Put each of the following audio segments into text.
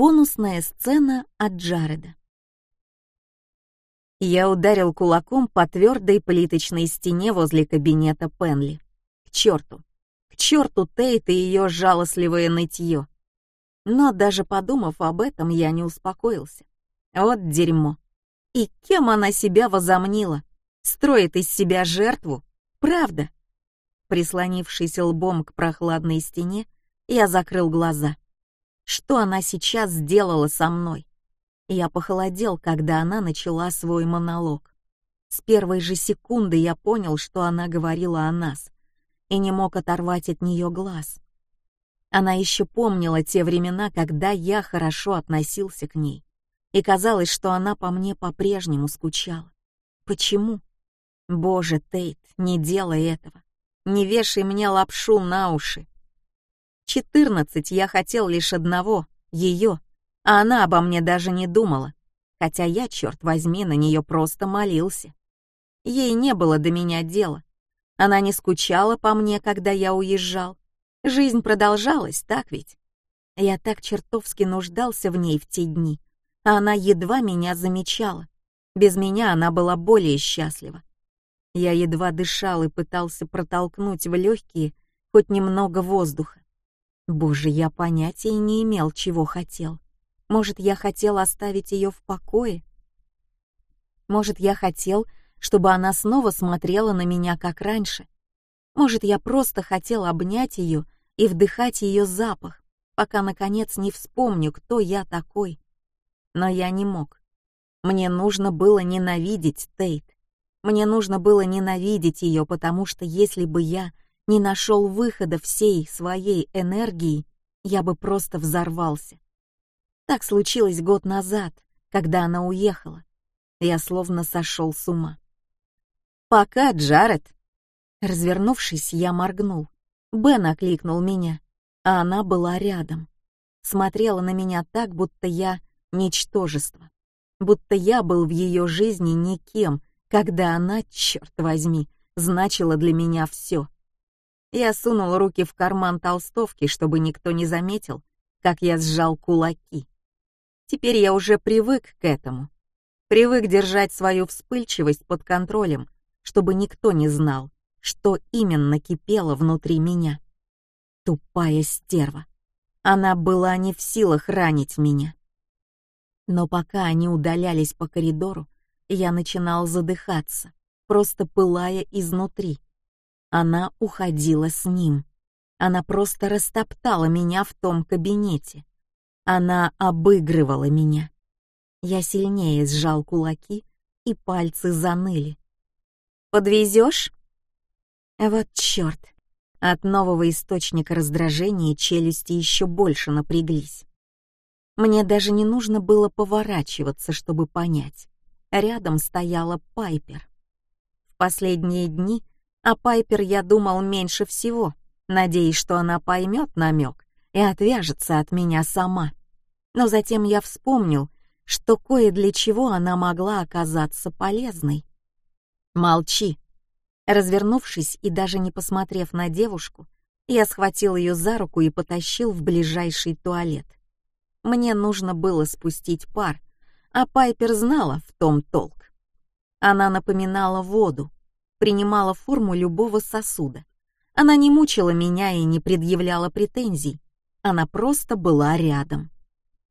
Бонусная сцена от Джареда. Я ударил кулаком по твердой плиточной стене возле кабинета Пенли. К черту! К черту Тейт и ее жалостливое нытье. Но даже подумав об этом, я не успокоился. Вот дерьмо. И кем она себя возомнила? Строит из себя жертву? Правда? Прислонившись лбом к прохладной стене, я закрыл глаза. Что она сейчас сделала со мной? Я похолодел, когда она начала свой монолог. С первой же секунды я понял, что она говорила о нас, и не мог оторвать от нее глаз. Она еще помнила те времена, когда я хорошо относился к ней, и казалось, что она по мне по-прежнему скучала. Почему? Боже, Тейт, не делай этого. Не вешай мне лапшу на уши. Четырнадцать я хотел лишь одного — ее, а она обо мне даже не думала, хотя я, черт возьми, на нее просто молился. Ей не было до меня дела. Она не скучала по мне, когда я уезжал. Жизнь продолжалась, так ведь? Я так чертовски нуждался в ней в те дни, а она едва меня замечала. Без меня она была более счастлива. Я едва дышал и пытался протолкнуть в легкие хоть немного воздуха. Боже, я понятия не имел, чего хотел. Может, я хотел оставить ее в покое? Может, я хотел, чтобы она снова смотрела на меня, как раньше? Может, я просто хотел обнять ее и вдыхать ее запах, пока, наконец, не вспомню, кто я такой? Но я не мог. Мне нужно было ненавидеть Тейт. Мне нужно было ненавидеть ее, потому что если бы я не нашел выхода всей своей энергии, я бы просто взорвался. Так случилось год назад, когда она уехала. Я словно сошел с ума. «Пока, Джаред!» Развернувшись, я моргнул. Бен окликнул меня, а она была рядом. Смотрела на меня так, будто я ничтожество. Будто я был в ее жизни никем, когда она, черт возьми, значила для меня все. Я сунул руки в карман толстовки, чтобы никто не заметил, как я сжал кулаки. Теперь я уже привык к этому. Привык держать свою вспыльчивость под контролем, чтобы никто не знал, что именно кипело внутри меня. Тупая стерва. Она была не в силах ранить меня. Но пока они удалялись по коридору, я начинал задыхаться, просто пылая изнутри. Она уходила с ним. Она просто растоптала меня в том кабинете. Она обыгрывала меня. Я сильнее сжал кулаки, и пальцы заныли. «Подвезешь?» Вот черт! От нового источника раздражения челюсти еще больше напряглись. Мне даже не нужно было поворачиваться, чтобы понять. Рядом стояла Пайпер. В последние дни о Пайпер я думал меньше всего, надеясь, что она поймет намек и отвяжется от меня сама. Но затем я вспомнил, что кое для чего она могла оказаться полезной. «Молчи!» Развернувшись и даже не посмотрев на девушку, я схватил ее за руку и потащил в ближайший туалет. Мне нужно было спустить пар, а Пайпер знала в том толк. Она напоминала воду, принимала форму любого сосуда. Она не мучила меня и не предъявляла претензий. Она просто была рядом.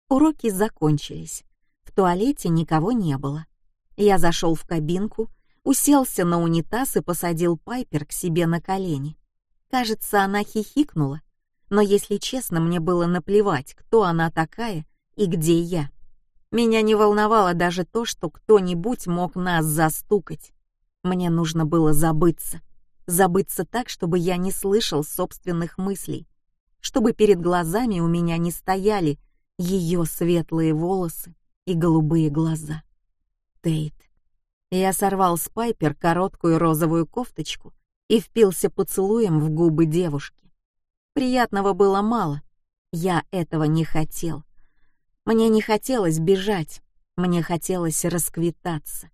Уроки закончились. В туалете никого не было. Я зашел в кабинку, уселся на унитаз и посадил Пайпер к себе на колени. Кажется, она хихикнула, но, если честно, мне было наплевать, кто она такая и где я. Меня не волновало даже то, что кто-нибудь мог нас застукать. Мне нужно было забыться. Забыться так, чтобы я не слышал собственных мыслей. Чтобы перед глазами у меня не стояли ее светлые волосы и голубые глаза. Тейт. Я сорвал с Пайпер короткую розовую кофточку и впился поцелуем в губы девушки. Приятного было мало. Я этого не хотел. Мне не хотелось бежать, мне хотелось расквитаться.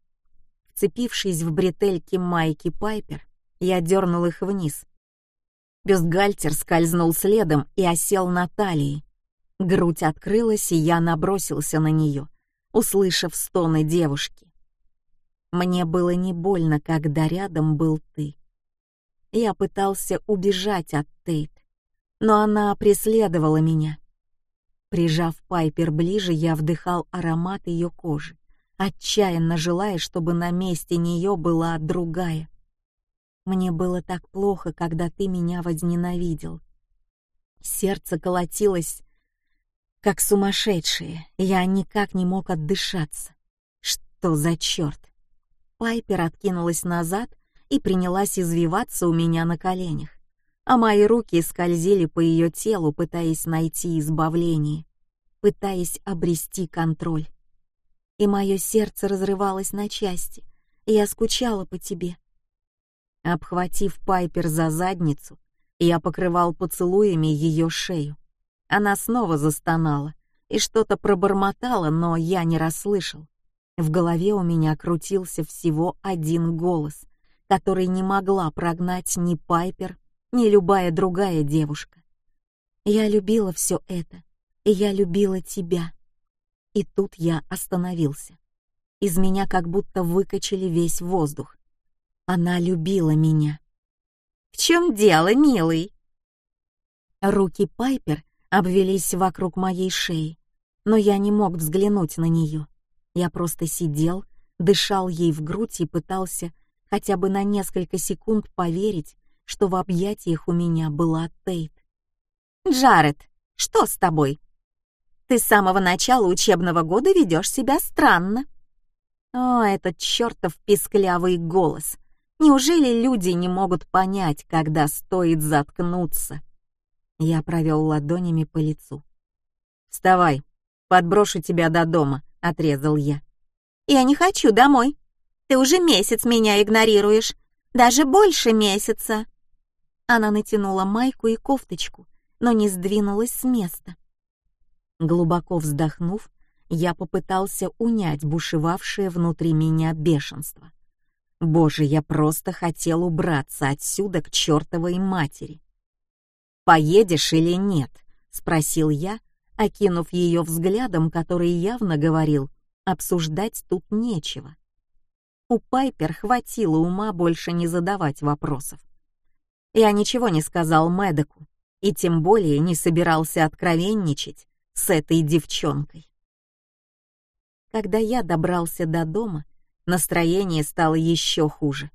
Вцепившись в бретельки майки Пайпер, я дернул их вниз. Бюстгальтер скользнул следом и осел на талии. Грудь открылась, и я набросился на нее, услышав стоны девушки. Мне было не больно, когда рядом был ты. Я пытался убежать от Тейт, но она преследовала меня. Прижав Пайпер ближе, я вдыхал аромат ее кожи, отчаянно желая, чтобы на месте нее была другая. Мне было так плохо, когда ты меня возненавидел. Сердце колотилось, как сумасшедшее, я никак не мог отдышаться. Что за черт? Пайпер откинулась назад и принялась извиваться у меня на коленях, а мои руки скользили по ее телу, пытаясь найти избавление, пытаясь обрести контроль. И мое сердце разрывалось на части, я скучала по тебе. Обхватив Пайпер за задницу, я покрывал поцелуями ее шею. Она снова застонала и что-то пробормотала, но я не расслышал. В голове у меня крутился всего один голос, который не могла прогнать ни Пайпер, ни любая другая девушка. Я любила все это, и я любила тебя. И тут я остановился. Из меня как будто выкачали весь воздух. Она любила меня. «В чем дело, милый?» Руки Пайпер обвелись вокруг моей шеи, но я не мог взглянуть на нее. Я просто сидел, дышал ей в грудь и пытался хотя бы на несколько секунд поверить, что в объятиях у меня была Тейт. «Джаред, что с тобой? Ты с самого начала учебного года ведешь себя странно». О, этот чертов писклявый голос. Неужели люди не могут понять, когда стоит заткнуться? Я провел ладонями по лицу. «Вставай, подброшу тебя до дома», — отрезал я. «Я не хочу домой. Ты уже месяц меня игнорируешь. Даже больше месяца». Она натянула майку и кофточку, но не сдвинулась с места. Глубоко вздохнув, я попытался унять бушевавшее внутри меня бешенство. Боже, я просто хотел убраться отсюда к чертовой матери. «Поедешь или нет?» — спросил я, окинув ее взглядом, который явно говорил, обсуждать тут нечего. У Пайпер хватило ума больше не задавать вопросов. Я ничего не сказал Мэдоку, и тем более не собирался откровенничать с этой девчонкой. Когда я добрался до дома, настроение стало еще хуже.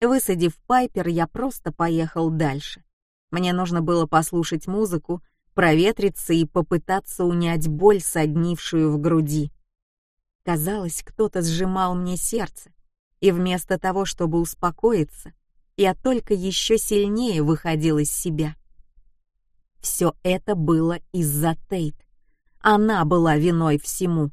Высадив Пайпер, я просто поехал дальше. Мне нужно было послушать музыку, проветриться и попытаться унять боль, соднившую в груди. Казалось, кто-то сжимал мне сердце, и вместо того, чтобы успокоиться, я только еще сильнее выходил из себя. Все это было из-за Тейт. Она была виной всему.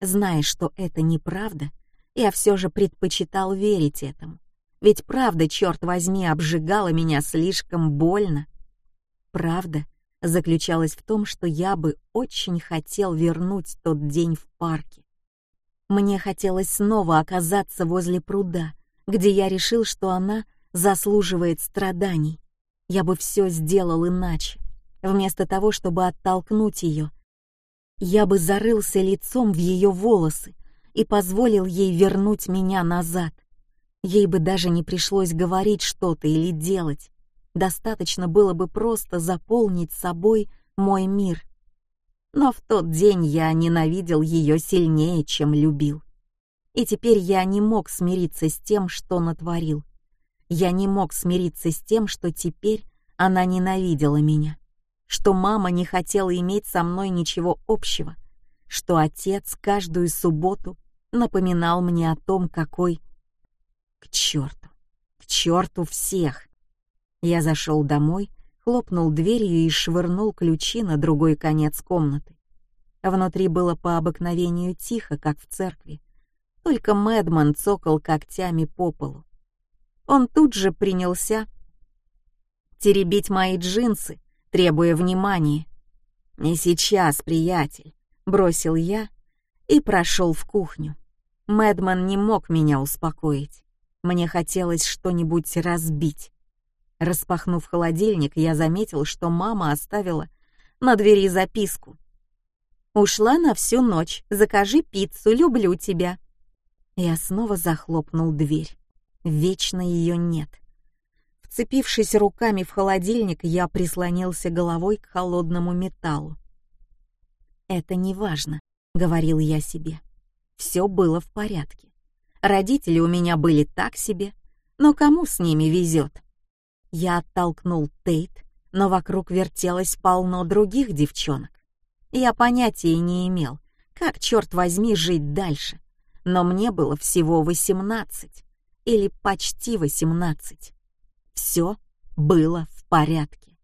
Зная, что это неправда, я все же предпочитал верить этому. Ведь правда, черт возьми, обжигала меня слишком больно. Правда заключалась в том, что я бы очень хотел вернуть тот день в парке. Мне хотелось снова оказаться возле пруда, где я решил, что она заслуживает страданий. Я бы все сделал иначе. Вместо того, чтобы оттолкнуть ее, я бы зарылся лицом в ее волосы и позволил ей вернуть меня назад. Ей бы даже не пришлось говорить что-то или делать. Достаточно было бы просто заполнить собой мой мир. Но в тот день я ненавидел ее сильнее, чем любил. И теперь я не мог смириться с тем, что натворил. Я не мог смириться с тем, что теперь она ненавидела меня, что мама не хотела иметь со мной ничего общего, что отец каждую субботу напоминал мне о том, какой к черту! К черту всех! Я зашел домой, хлопнул дверью и швырнул ключи на другой конец комнаты. Внутри было по обыкновению тихо, как в церкви. Только Мэдман цокал когтями по полу. Он тут же принялся теребить мои джинсы, требуя внимания. «Не сейчас, приятель», — бросил я и прошел в кухню. Мэдман не мог меня успокоить. Мне хотелось что-нибудь разбить. Распахнув холодильник, я заметил, что мама оставила на двери записку. «Ушла на всю ночь, закажи пиццу, люблю тебя». Я снова захлопнул дверь. Вечно ее нет. Вцепившись руками в холодильник, я прислонился головой к холодному металлу. «Это не важно», — говорил я себе. Все было в порядке. Родители у меня были так себе, но кому с ними везет? Я оттолкнул Тейт, но вокруг вертелось полно других девчонок. Я понятия не имел, как, черт возьми, жить дальше. Но мне было всего восемнадцать, или почти восемнадцать. Все было в порядке.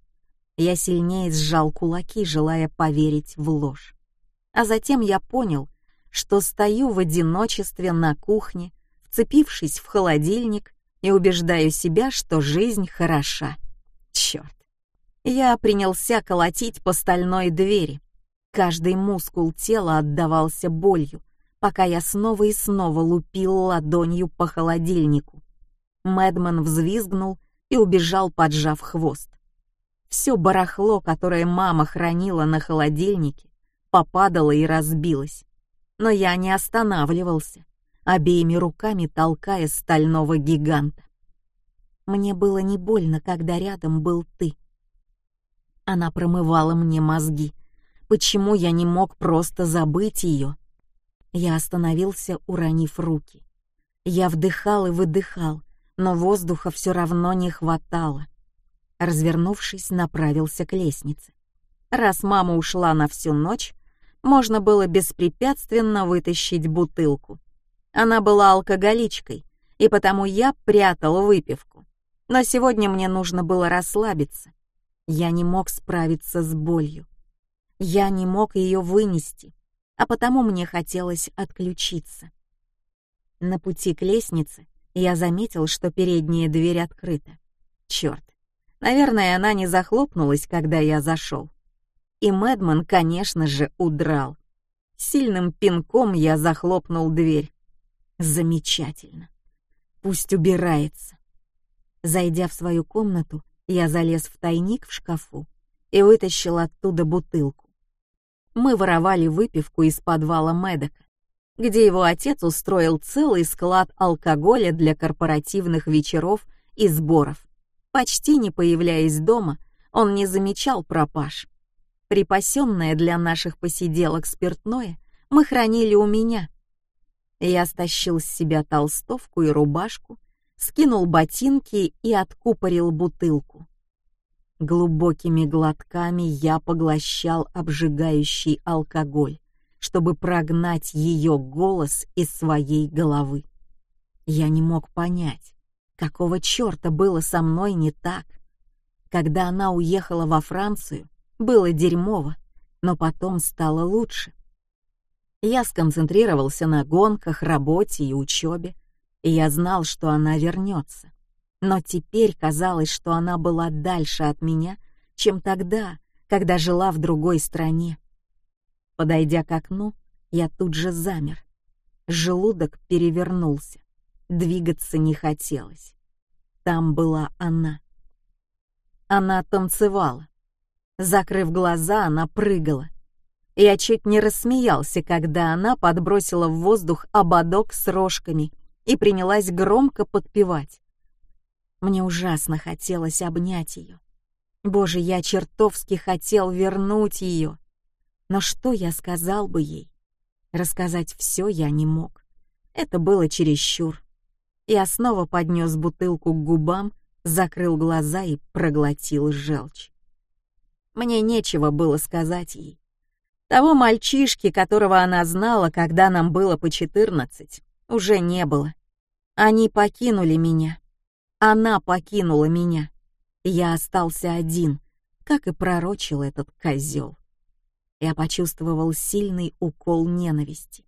Я сильнее сжал кулаки, желая поверить в ложь. А затем я понял, что стою в одиночестве на кухне, вцепившись в холодильник и убеждаю себя, что жизнь хороша. Черт. Я принялся колотить по стальной двери. Каждый мускул тела отдавался болью, пока я снова и снова лупил ладонью по холодильнику. Мэдман взвизгнул и убежал, поджав хвост. Все барахло, которое мама хранила на холодильнике, попадало и разбилось. Но я не останавливался, обеими руками толкая стального гиганта. Мне было не больно, когда рядом был ты. Она промывала мне мозги. Почему я не мог просто забыть ее? Я остановился, уронив руки. Я вдыхал и выдыхал, но воздуха все равно не хватало. Развернувшись, направился к лестнице. Раз мама ушла на всю ночь, можно было беспрепятственно вытащить бутылку. Она была алкоголичкой, и потому я прятал выпивку. Но сегодня мне нужно было расслабиться. Я не мог справиться с болью. Я не мог ее вынести, а потому мне хотелось отключиться. На пути к лестнице я заметил, что передняя дверь открыта. Черт, наверное, она не захлопнулась, когда я зашел. И Мэдман, конечно же, удрал. Сильным пинком я захлопнул дверь. Замечательно. Пусть убирается. Зайдя в свою комнату, я залез в тайник в шкафу и вытащил оттуда бутылку. Мы воровали выпивку из подвала Медока где его отец устроил целый склад алкоголя для корпоративных вечеров и сборов. Почти не появляясь дома, он не замечал пропаж. Припасенное для наших посиделок спиртное мы хранили у меня. Я стащил с себя толстовку и рубашку, скинул ботинки и откупорил бутылку. Глубокими глотками я поглощал обжигающий алкоголь чтобы прогнать ее голос из своей головы. Я не мог понять, какого черта было со мной не так. Когда она уехала во Францию, было дерьмово, но потом стало лучше. Я сконцентрировался на гонках, работе и учебе, и я знал, что она вернется. Но теперь казалось, что она была дальше от меня, чем тогда, когда жила в другой стране. Подойдя к окну, я тут же замер. Желудок перевернулся. Двигаться не хотелось. Там была она. Она танцевала. Закрыв глаза, она прыгала. Я чуть не рассмеялся, когда она подбросила в воздух ободок с рожками и принялась громко подпевать. Мне ужасно хотелось обнять ее. Боже, я чертовски хотел вернуть ее. Но что я сказал бы ей? Рассказать все я не мог. Это было чересчур. Я снова поднес бутылку к губам, закрыл глаза и проглотил желчь. Мне нечего было сказать ей. Того мальчишки, которого она знала, когда нам было по четырнадцать, уже не было. Они покинули меня. Она покинула меня. Я остался один, как и пророчил этот козел. Я почувствовал сильный укол ненависти.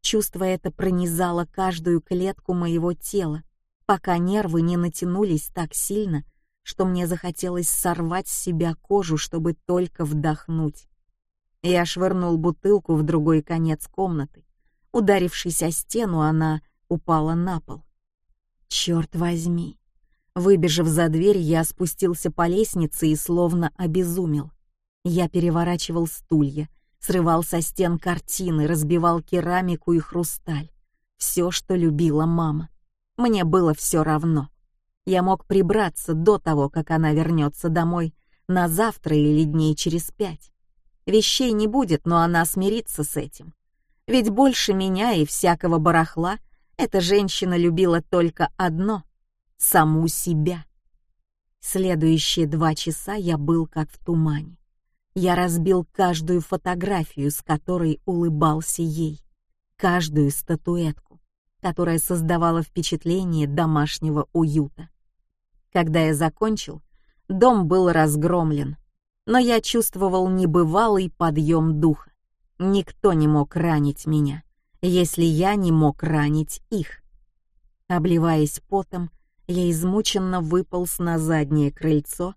Чувство это пронизало каждую клетку моего тела, пока нервы не натянулись так сильно, что мне захотелось сорвать с себя кожу, чтобы только вдохнуть. Я швырнул бутылку в другой конец комнаты. Ударившись о стену, она упала на пол. Черт возьми! Выбежав за дверь, я спустился по лестнице и словно обезумел. Я переворачивал стулья, срывал со стен картины, разбивал керамику и хрусталь. Все, что любила мама. Мне было все равно. Я мог прибраться до того, как она вернется домой, на завтра или дней через пять. Вещей не будет, но она смирится с этим. Ведь больше меня и всякого барахла эта женщина любила только одно — саму себя. Следующие два часа я был как в тумане. Я разбил каждую фотографию, с которой улыбался ей, каждую статуэтку, которая создавала впечатление домашнего уюта. Когда я закончил, дом был разгромлен, но я чувствовал небывалый подъем духа. Никто не мог ранить меня, если я не мог ранить их. Обливаясь потом, я измученно выполз на заднее крыльцо,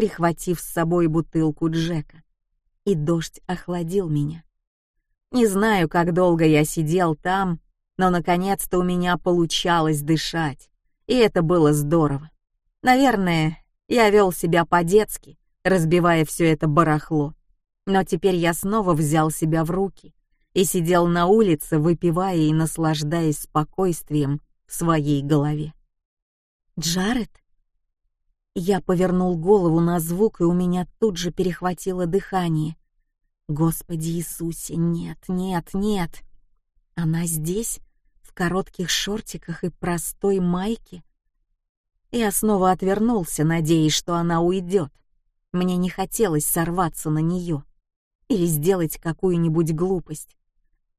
прихватив с собой бутылку Джека. И дождь охладил меня. Не знаю, как долго я сидел там, но наконец-то у меня получалось дышать, и это было здорово. Наверное, я вел себя по-детски, разбивая все это барахло. Но теперь я снова взял себя в руки и сидел на улице, выпивая и наслаждаясь спокойствием в своей голове. Джаред? Я повернул голову на звук, и у меня тут же перехватило дыхание. Господи Иисусе, нет, нет, нет. Она здесь, в коротких шортиках и простой майке. Я снова отвернулся, надеясь, что она уйдет. Мне не хотелось сорваться на нее или сделать какую-нибудь глупость.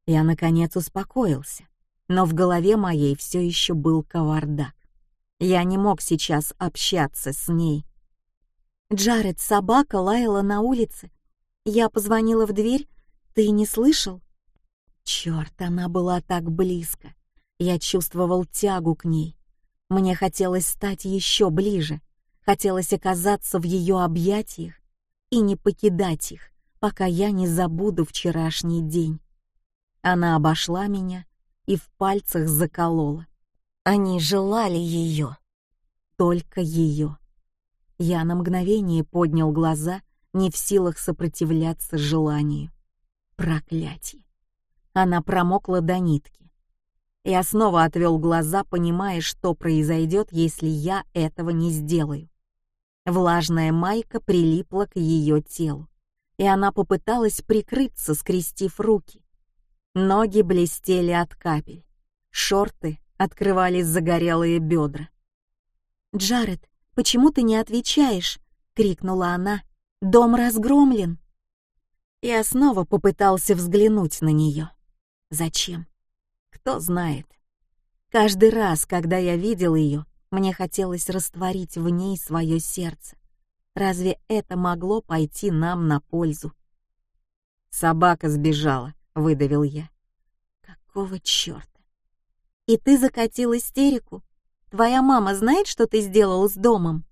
Я наконец успокоился, но в голове моей все еще был кавардак. Я не мог сейчас общаться с ней. Джаред, собака лаяла на улице. Я позвонила в дверь, ты не слышал? Черт, она была так близко. Я чувствовал тягу к ней. Мне хотелось стать еще ближе, хотелось оказаться в ее объятиях и не покидать их, пока я не забуду вчерашний день. Она обошла меня и в пальцах заколола. Они желали ее. Только ее. Я на мгновение поднял глаза, не в силах сопротивляться желанию. Проклятие. Она промокла до нитки. Я снова отвел глаза, понимая, что произойдет, если я этого не сделаю. Влажная майка прилипла к ее телу, и она попыталась прикрыться, скрестив руки. Ноги блестели от капель. Шорты открывались загорелые бедра. «Джаред, почему ты не отвечаешь?» — крикнула она. «Дом разгромлен!» Я снова попытался взглянуть на нее. Зачем? Кто знает. Каждый раз, когда я видел ее, мне хотелось растворить в ней свое сердце. Разве это могло пойти нам на пользу? «Собака сбежала», — выдавил я. «Какого черта? И ты закатил истерику? Твоя мама знает, что ты сделал с домом?»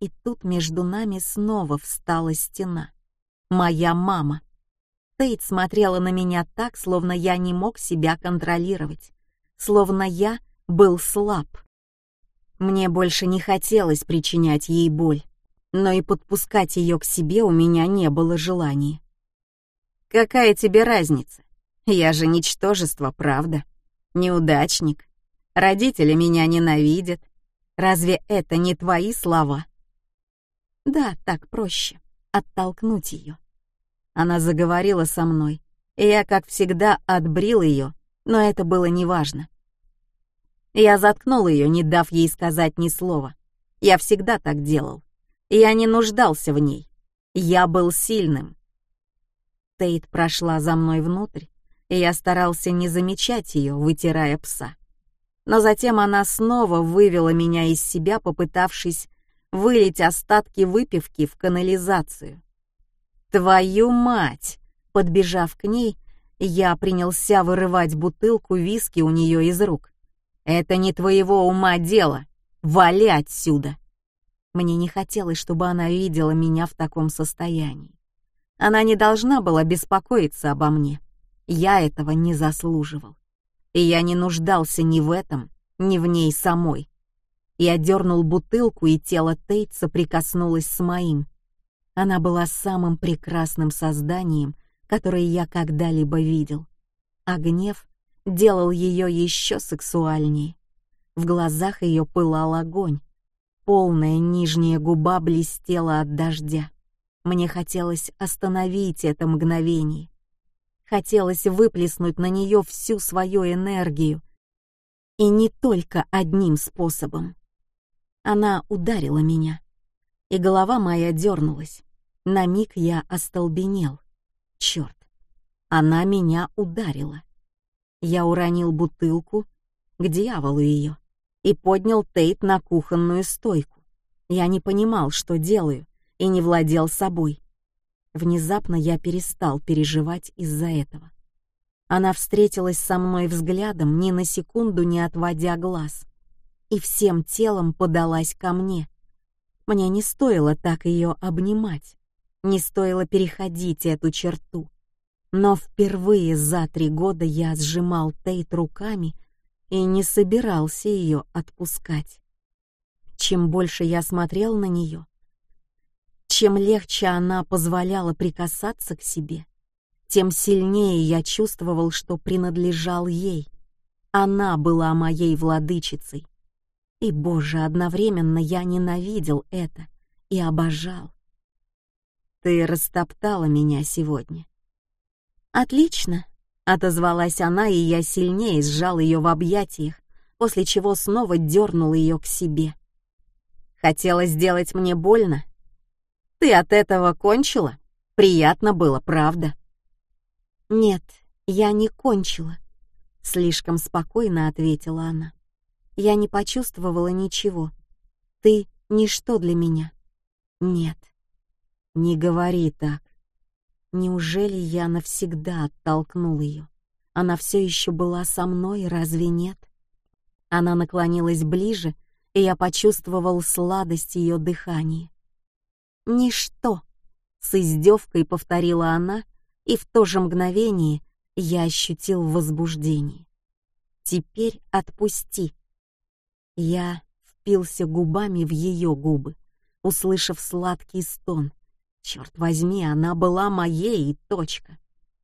И тут между нами снова встала стена. Моя мама. Тейт смотрела на меня так, словно я не мог себя контролировать, словно я был слаб. Мне больше не хотелось причинять ей боль, но и подпускать ее к себе у меня не было желания. «Какая тебе разница? Я же ничтожество, правда? Неудачник. Родители меня ненавидят. Разве это не твои слова? Да, так проще. Оттолкнуть ее. Она заговорила со мной, и я, как всегда, отбрил ее, но это было неважно. Я заткнул ее, не дав ей сказать ни слова. Я всегда так делал. Я не нуждался в ней. Я был сильным. Тейт прошла за мной внутрь, и я старался не замечать ее, вытирая пса. Но затем она снова вывела меня из себя, попытавшись вылить остатки выпивки в канализацию. «Твою мать!» Подбежав к ней, я принялся вырывать бутылку виски у нее из рук. «Это не твоего ума дело! Вали отсюда!» Мне не хотелось, чтобы она видела меня в таком состоянии. Она не должна была беспокоиться обо мне. Я этого не заслуживал. И я не нуждался ни в этом, ни в ней самой. Я дернул бутылку, и тело Тейт соприкоснулось с моим. Она была самым прекрасным созданием, которое я когда-либо видел, а гнев делал ее еще сексуальнее. В глазах ее пылал огонь, полная нижняя губа блестела от дождя. Мне хотелось остановить это мгновение. Хотелось выплеснуть на нее всю свою энергию. И не только одним способом. Она ударила меня, и голова моя дернулась. На миг я остолбенел. Черт, она меня ударила. Я уронил бутылку, к дьяволу ее, и поднял Тейт на кухонную стойку. Я не понимал, что делаю, и не владел собой. Внезапно я перестал переживать из-за этого. Она встретилась со мной взглядом, ни на секунду не отводя глаз, и всем телом подалась ко мне. Мне не стоило так ее обнимать, не стоило переходить эту черту. Но впервые за три года я сжимал Тейт руками и не собирался ее отпускать. Чем больше я смотрел на нее, чем легче она позволяла прикасаться к себе, тем сильнее я чувствовал, что принадлежал ей. Она была моей владычицей. И, Боже, одновременно я ненавидел это и обожал. Ты растоптала меня сегодня. Отлично, отозвалась она, и я сильнее сжал ее в объятиях, после чего снова дернул ее к себе. Хотела сделать мне больно, ты от этого кончила? Приятно было, правда? Нет, я не кончила, слишком спокойно ответила она. Я не почувствовала ничего. Ты ничто для меня. Нет. Не говори так. Неужели я навсегда оттолкнул ее? Она все еще была со мной, разве нет? Она наклонилась ближе, и я почувствовал сладость ее дыхания. «Ничто!» — с издевкой повторила она, и в то же мгновение я ощутил возбуждение. «Теперь отпусти!» Я впился губами в ее губы, услышав сладкий стон. Черт возьми, она была моей и точка.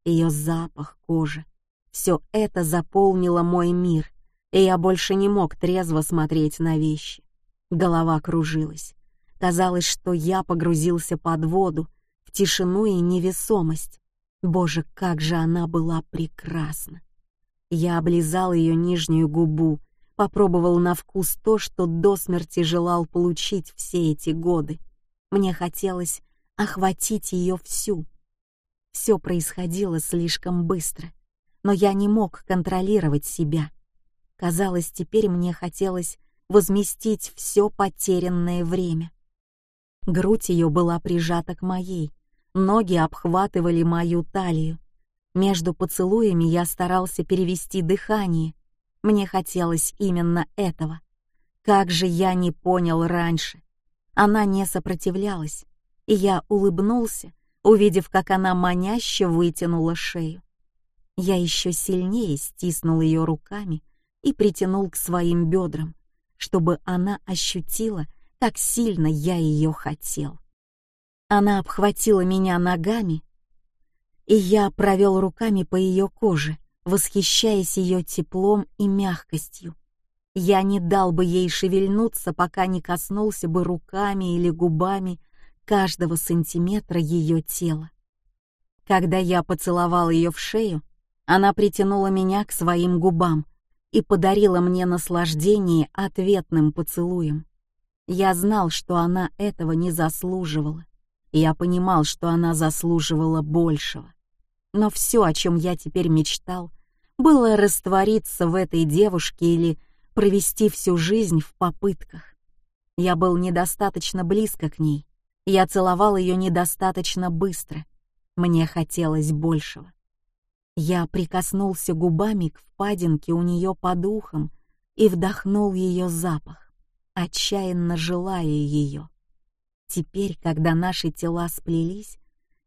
Ее запах, кожа, все это заполнило мой мир, и я больше не мог трезво смотреть на вещи. Голова кружилась. Казалось, что я погрузился под воду, в тишину и невесомость. Боже, как же она была прекрасна! Я облизал ее нижнюю губу, попробовал на вкус то, что до смерти желал получить все эти годы. Мне хотелось охватить ее всю. Все происходило слишком быстро, но я не мог контролировать себя. Казалось, теперь мне хотелось возместить все потерянное время. Грудь ее была прижата к моей, ноги обхватывали мою талию. Между поцелуями я старался перевести дыхание. Мне хотелось именно этого. Как же я не понял раньше. Она не сопротивлялась, и я улыбнулся, увидев, как она маняще вытянула шею. Я еще сильнее стиснул ее руками и притянул к своим бедрам, чтобы она ощутила, как сильно я ее хотел. Она обхватила меня ногами, и я провел руками по ее коже, восхищаясь ее теплом и мягкостью. Я не дал бы ей шевельнуться, пока не коснулся бы руками или губами каждого сантиметра ее тела. Когда я поцеловал ее в шею, она притянула меня к своим губам и подарила мне наслаждение ответным поцелуем. Я знал, что она этого не заслуживала. Я понимал, что она заслуживала большего. Но все, о чем я теперь мечтал, было раствориться в этой девушке или провести всю жизнь в попытках. Я был недостаточно близко к ней. Я целовал ее недостаточно быстро. Мне хотелось большего. Я прикоснулся губами к впадинке у нее под ухом и вдохнул ее запах отчаянно желая ее. Теперь, когда наши тела сплелись,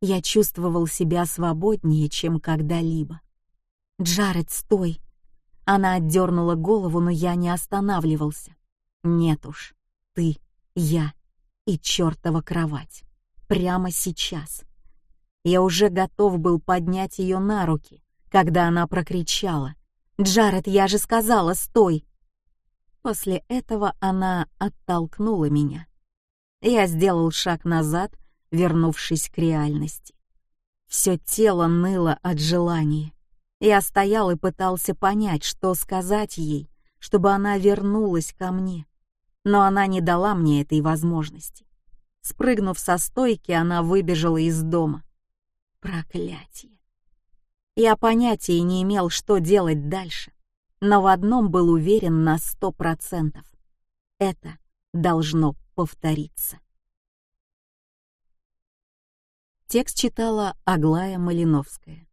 я чувствовал себя свободнее, чем когда-либо. «Джаред, стой!» Она отдернула голову, но я не останавливался. «Нет уж, ты, я и чертова кровать. прямо сейчас. Я уже готов был поднять ее на руки, когда она прокричала. «Джаред, я же сказала, стой!» После этого она оттолкнула меня. Я сделал шаг назад, вернувшись к реальности. Все тело ныло от желания. Я стоял и пытался понять, что сказать ей, чтобы она вернулась ко мне. Но она не дала мне этой возможности. Спрыгнув со стойки, она выбежала из дома. Проклятие. Я понятия не имел, что делать дальше, но в одном был уверен на сто процентов. Это должно повториться. Текст читала Аглая Малиновская.